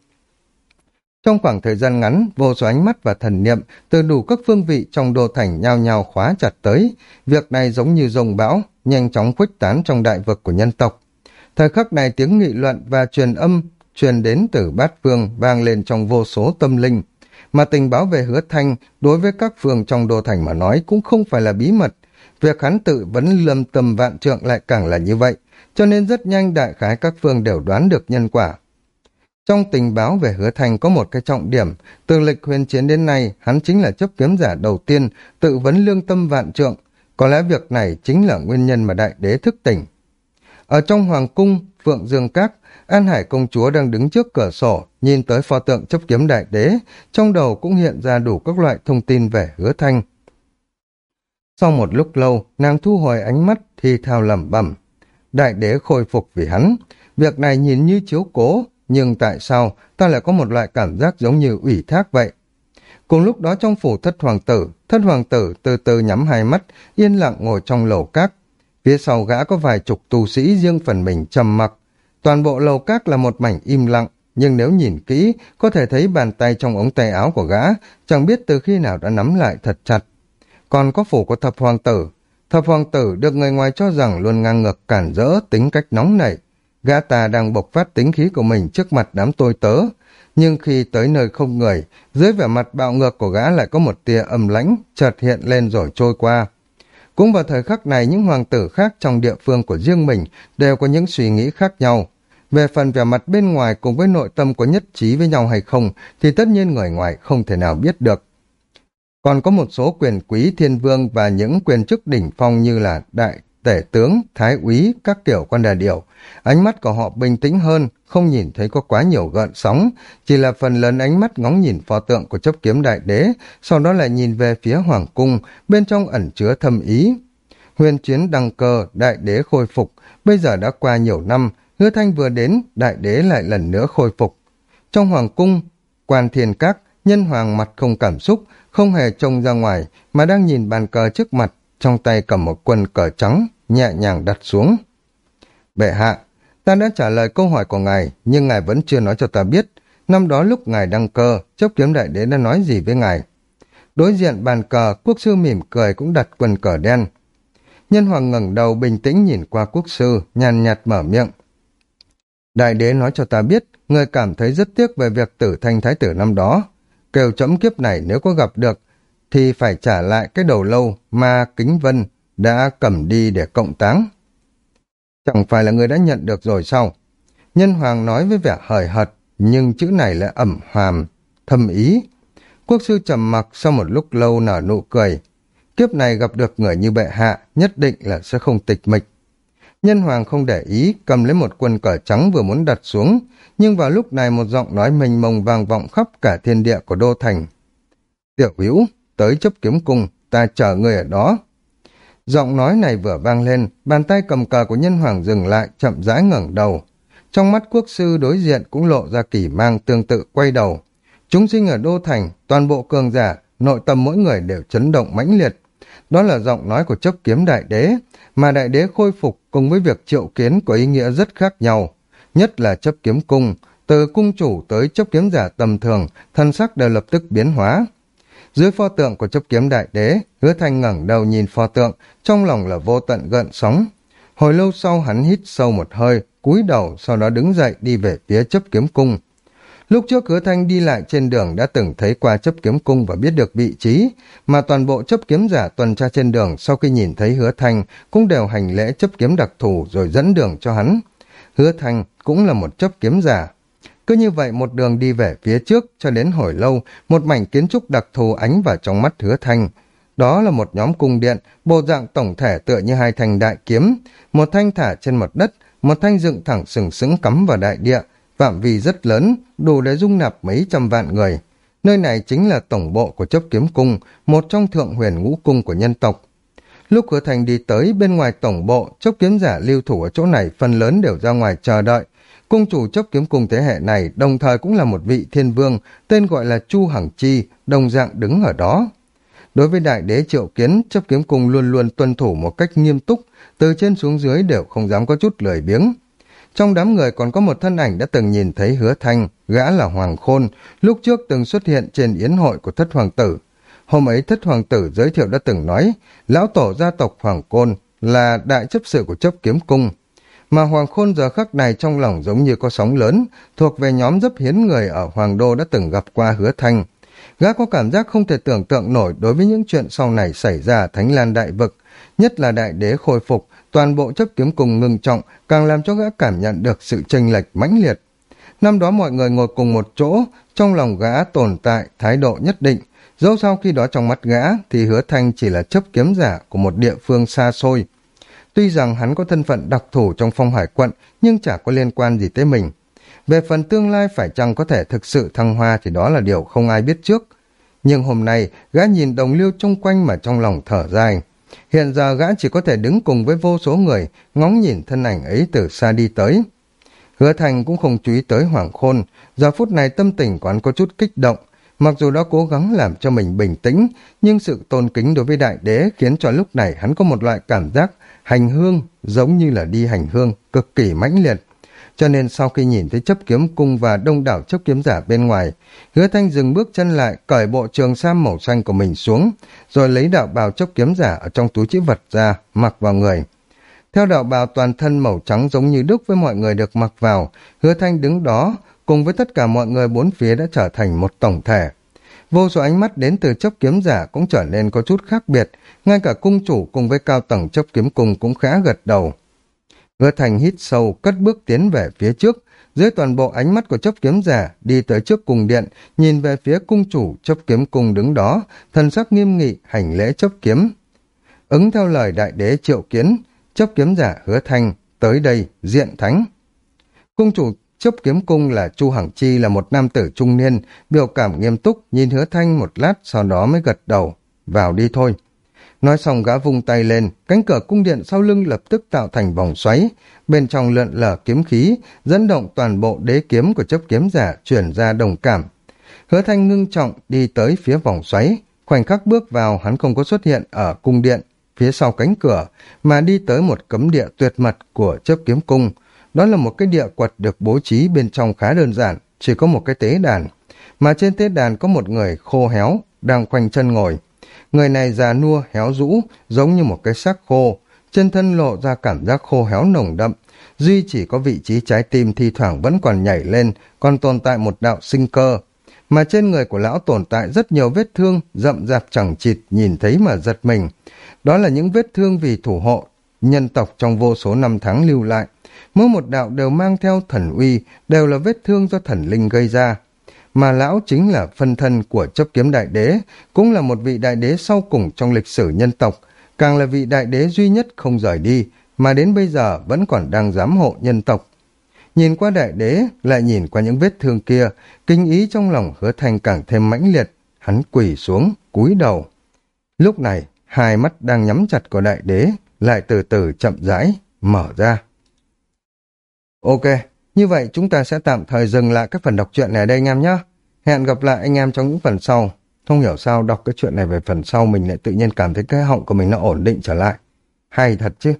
Trong khoảng thời gian ngắn, vô số ánh mắt và thần niệm từ đủ các phương vị trong đô thành nhao nhao khóa chặt tới. Việc này giống như rồng bão, nhanh chóng khuếch tán trong đại vực của nhân tộc. Thời khắc này tiếng nghị luận và truyền âm truyền đến từ bát phương vang lên trong vô số tâm linh. Mà tình báo về hứa thanh đối với các phương trong đô thành mà nói cũng không phải là bí mật. Việc hắn tự vấn lâm tầm vạn trượng lại càng là như vậy, cho nên rất nhanh đại khái các phương đều đoán được nhân quả. Trong tình báo về hứa thành có một cái trọng điểm, từ lịch huyền chiến đến nay, hắn chính là chấp kiếm giả đầu tiên, tự vấn lương tâm vạn trượng. Có lẽ việc này chính là nguyên nhân mà đại đế thức tỉnh. Ở trong hoàng cung, Phượng Dương Các, An Hải công chúa đang đứng trước cửa sổ, nhìn tới pho tượng chấp kiếm đại đế, trong đầu cũng hiện ra đủ các loại thông tin về hứa thanh. Sau một lúc lâu, nàng thu hồi ánh mắt thì thao lẩm bẩm. Đại đế khôi phục vì hắn. Việc này nhìn như chiếu cố, nhưng tại sao ta lại có một loại cảm giác giống như ủy thác vậy? Cùng lúc đó trong phủ thất hoàng tử, thất hoàng tử từ từ nhắm hai mắt, yên lặng ngồi trong lầu cát. Phía sau gã có vài chục tù sĩ riêng phần mình trầm mặc. Toàn bộ lầu cát là một mảnh im lặng, nhưng nếu nhìn kỹ, có thể thấy bàn tay trong ống tay áo của gã, chẳng biết từ khi nào đã nắm lại thật chặt. Còn có phủ của thập hoàng tử. Thập hoàng tử được người ngoài cho rằng luôn ngang ngược cản rỡ tính cách nóng nảy, Gã ta đang bộc phát tính khí của mình trước mặt đám tôi tớ, nhưng khi tới nơi không người, dưới vẻ mặt bạo ngược của gã lại có một tia âm lãnh, chợt hiện lên rồi trôi qua. Cũng vào thời khắc này, những hoàng tử khác trong địa phương của riêng mình đều có những suy nghĩ khác nhau. Về phần vẻ mặt bên ngoài cùng với nội tâm có nhất trí với nhau hay không, thì tất nhiên người ngoài không thể nào biết được. Còn có một số quyền quý thiên vương và những quyền chức đỉnh phong như là đại tể tướng, thái úy, các kiểu quan đà điểu. Ánh mắt của họ bình tĩnh hơn, không nhìn thấy có quá nhiều gợn sóng, chỉ là phần lớn ánh mắt ngóng nhìn pho tượng của chấp kiếm đại đế, sau đó lại nhìn về phía hoàng cung, bên trong ẩn chứa thâm ý. Huyền chiến đăng cơ, đại đế khôi phục, bây giờ đã qua nhiều năm, hứa thanh vừa đến, đại đế lại lần nữa khôi phục. Trong hoàng cung, quan thiền các, nhân hoàng mặt không cảm xúc, không hề trông ra ngoài, mà đang nhìn bàn cờ trước mặt, trong tay cầm một quân cờ trắng, nhẹ nhàng đặt xuống. Bệ hạ, ta đã trả lời câu hỏi của ngài, nhưng ngài vẫn chưa nói cho ta biết, năm đó lúc ngài đăng cơ, chấp kiếm đại đế đã nói gì với ngài. Đối diện bàn cờ, quốc sư mỉm cười cũng đặt quần cờ đen. Nhân hoàng ngẩng đầu bình tĩnh nhìn qua quốc sư, nhàn nhạt mở miệng. Đại đế nói cho ta biết, người cảm thấy rất tiếc về việc tử thanh thái tử năm đó. Kêu chấm kiếp này nếu có gặp được, thì phải trả lại cái đầu lâu mà Kính Vân đã cầm đi để cộng táng. Chẳng phải là người đã nhận được rồi sao? Nhân hoàng nói với vẻ hời hợt, nhưng chữ này lại ẩm hàm, thâm ý. Quốc sư trầm mặc sau một lúc lâu nở nụ cười. Kiếp này gặp được người như bệ hạ, nhất định là sẽ không tịch mịch. Nhân hoàng không để ý, cầm lấy một quân cờ trắng vừa muốn đặt xuống, nhưng vào lúc này một giọng nói mênh mông vang vọng khắp cả thiên địa của đô thành. Tiểu hữu, tới chấp kiếm cung, ta chờ người ở đó. Giọng nói này vừa vang lên, bàn tay cầm cờ của nhân hoàng dừng lại, chậm rãi ngẩng đầu. Trong mắt quốc sư đối diện cũng lộ ra kỳ mang tương tự quay đầu. Chúng sinh ở Đô Thành, toàn bộ cường giả, nội tâm mỗi người đều chấn động mãnh liệt. Đó là giọng nói của chấp kiếm đại đế, mà đại đế khôi phục cùng với việc triệu kiến có ý nghĩa rất khác nhau. Nhất là chấp kiếm cung, từ cung chủ tới chấp kiếm giả tầm thường, thân sắc đều lập tức biến hóa. Dưới pho tượng của chấp kiếm đại đế, hứa thanh ngẩng đầu nhìn pho tượng, trong lòng là vô tận gợn sóng. Hồi lâu sau hắn hít sâu một hơi, cúi đầu, sau đó đứng dậy đi về phía chấp kiếm cung. Lúc trước hứa thanh đi lại trên đường đã từng thấy qua chấp kiếm cung và biết được vị trí, mà toàn bộ chấp kiếm giả tuần tra trên đường sau khi nhìn thấy hứa thanh cũng đều hành lễ chấp kiếm đặc thù rồi dẫn đường cho hắn. Hứa thanh cũng là một chấp kiếm giả. Cứ như vậy một đường đi về phía trước cho đến hồi lâu, một mảnh kiến trúc đặc thù ánh vào trong mắt hứa thanh. Đó là một nhóm cung điện, bộ dạng tổng thể tựa như hai thanh đại kiếm, một thanh thả trên mặt đất, một thanh dựng thẳng sừng sững cắm vào đại địa, phạm vi rất lớn, đủ để dung nạp mấy trăm vạn người. Nơi này chính là tổng bộ của chấp kiếm cung, một trong thượng huyền ngũ cung của nhân tộc. Lúc hứa thành đi tới bên ngoài tổng bộ, chấp kiếm giả lưu thủ ở chỗ này phần lớn đều ra ngoài chờ đợi. Cung chủ chấp kiếm cung thế hệ này đồng thời cũng là một vị thiên vương, tên gọi là Chu Hằng Chi, đồng dạng đứng ở đó. Đối với đại đế triệu kiến, chấp kiếm cung luôn luôn tuân thủ một cách nghiêm túc, từ trên xuống dưới đều không dám có chút lười biếng. Trong đám người còn có một thân ảnh đã từng nhìn thấy hứa thanh, gã là Hoàng Khôn, lúc trước từng xuất hiện trên yến hội của thất hoàng tử. Hôm ấy thất hoàng tử giới thiệu đã từng nói, lão tổ gia tộc Hoàng Côn là đại chấp sự của chấp kiếm cung. Mà Hoàng Khôn giờ khắc này trong lòng giống như có sóng lớn, thuộc về nhóm rất hiến người ở Hoàng Đô đã từng gặp qua hứa thanh. Gã có cảm giác không thể tưởng tượng nổi đối với những chuyện sau này xảy ra Thánh Lan Đại Vực, nhất là đại đế khôi phục, toàn bộ chấp kiếm cùng ngưng trọng, càng làm cho gã cảm nhận được sự chênh lệch mãnh liệt. Năm đó mọi người ngồi cùng một chỗ, trong lòng gã tồn tại thái độ nhất định, dẫu sau khi đó trong mắt gã thì hứa thanh chỉ là chấp kiếm giả của một địa phương xa xôi. Tuy rằng hắn có thân phận đặc thù trong phong hải quận, nhưng chả có liên quan gì tới mình. Về phần tương lai phải chăng có thể thực sự thăng hoa thì đó là điều không ai biết trước. Nhưng hôm nay, gã nhìn đồng liêu chung quanh mà trong lòng thở dài. Hiện giờ gã chỉ có thể đứng cùng với vô số người, ngóng nhìn thân ảnh ấy từ xa đi tới. Hứa Thành cũng không chú ý tới Hoàng Khôn, giờ phút này tâm tình của có chút kích động. Mặc dù đã cố gắng làm cho mình bình tĩnh, nhưng sự tôn kính đối với đại đế khiến cho lúc này hắn có một loại cảm giác hành hương giống như là đi hành hương, cực kỳ mãnh liệt. Cho nên sau khi nhìn thấy chấp kiếm cung và đông đảo chấp kiếm giả bên ngoài, hứa thanh dừng bước chân lại, cởi bộ trường sam màu xanh của mình xuống, rồi lấy đạo bào chấp kiếm giả ở trong túi chữ vật ra, mặc vào người. Theo đạo bào toàn thân màu trắng giống như đúc với mọi người được mặc vào, hứa thanh đứng đó, cùng với tất cả mọi người bốn phía đã trở thành một tổng thể. Vô số ánh mắt đến từ chấp kiếm giả cũng trở nên có chút khác biệt, ngay cả cung chủ cùng với cao tầng chấp kiếm cung cũng khá gật đầu. Hứa thành hít sâu, cất bước tiến về phía trước, dưới toàn bộ ánh mắt của chấp kiếm giả, đi tới trước cung điện, nhìn về phía cung chủ chấp kiếm cung đứng đó, thần sắc nghiêm nghị, hành lễ chấp kiếm. Ứng theo lời đại đế triệu kiến, chấp kiếm giả hứa thanh, tới đây, diện thánh. Cung chủ chấp kiếm cung là Chu Hằng Chi là một nam tử trung niên, biểu cảm nghiêm túc, nhìn hứa thanh một lát, sau đó mới gật đầu, vào đi thôi. Nói xong gã vung tay lên, cánh cửa cung điện sau lưng lập tức tạo thành vòng xoáy, bên trong lượn lở kiếm khí, dẫn động toàn bộ đế kiếm của chấp kiếm giả chuyển ra đồng cảm. Hứa thanh ngưng trọng đi tới phía vòng xoáy, khoảnh khắc bước vào hắn không có xuất hiện ở cung điện, phía sau cánh cửa, mà đi tới một cấm địa tuyệt mật của chấp kiếm cung. Đó là một cái địa quật được bố trí bên trong khá đơn giản, chỉ có một cái tế đàn, mà trên tế đàn có một người khô héo, đang khoanh chân ngồi. Người này già nua, héo rũ, giống như một cái xác khô, trên thân lộ ra cảm giác khô héo nồng đậm. Duy chỉ có vị trí trái tim thi thoảng vẫn còn nhảy lên, còn tồn tại một đạo sinh cơ. Mà trên người của lão tồn tại rất nhiều vết thương, rậm rạp chẳng chịt, nhìn thấy mà giật mình. Đó là những vết thương vì thủ hộ, nhân tộc trong vô số năm tháng lưu lại. Mỗi một đạo đều mang theo thần uy, đều là vết thương do thần linh gây ra mà lão chính là phân thân của chấp kiếm đại đế, cũng là một vị đại đế sau cùng trong lịch sử nhân tộc, càng là vị đại đế duy nhất không rời đi, mà đến bây giờ vẫn còn đang giám hộ nhân tộc. Nhìn qua đại đế, lại nhìn qua những vết thương kia, kinh ý trong lòng hứa thành càng thêm mãnh liệt, hắn quỳ xuống, cúi đầu. Lúc này, hai mắt đang nhắm chặt của đại đế, lại từ từ chậm rãi, mở ra. Ok, như vậy chúng ta sẽ tạm thời dừng lại các phần đọc truyện này đây anh em nhé. Hẹn gặp lại anh em trong những phần sau. Không hiểu sao đọc cái chuyện này về phần sau mình lại tự nhiên cảm thấy cái họng của mình nó ổn định trở lại. Hay thật chứ.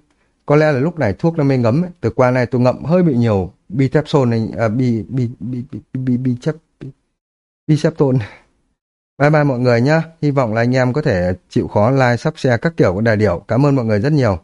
có lẽ là lúc này thuốc nó mới ngấm ấy. từ qua này tôi ngậm hơi bị nhiều bitepson này à, bi bi bi bi bi bi chep bicepton bye bye mọi người nhá hy vọng là anh em có thể chịu khó like sắp share các kiểu của đài điểu cảm ơn mọi người rất nhiều